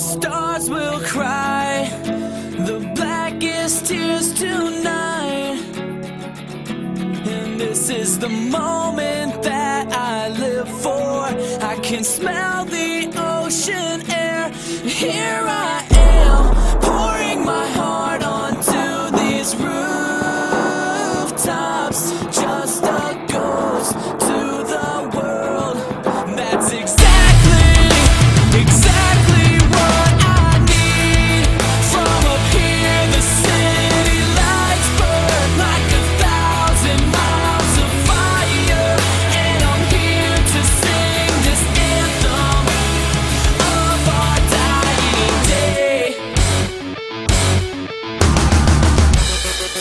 stars will cry the blackest tears tonight. And this is the moment that I live for. I can smell the ocean air here.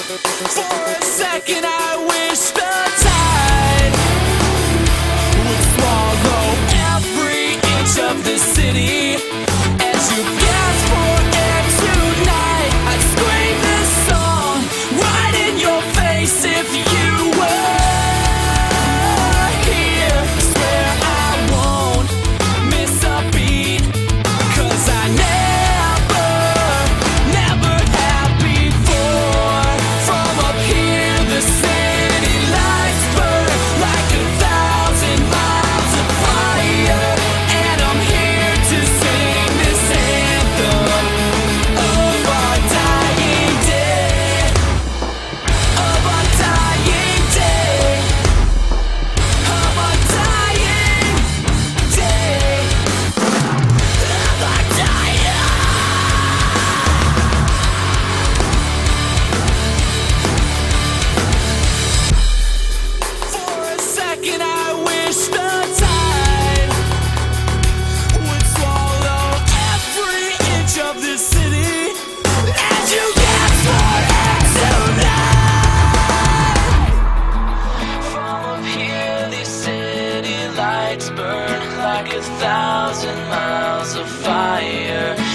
For a second, I wish that. lights burn like a thousand miles of fire.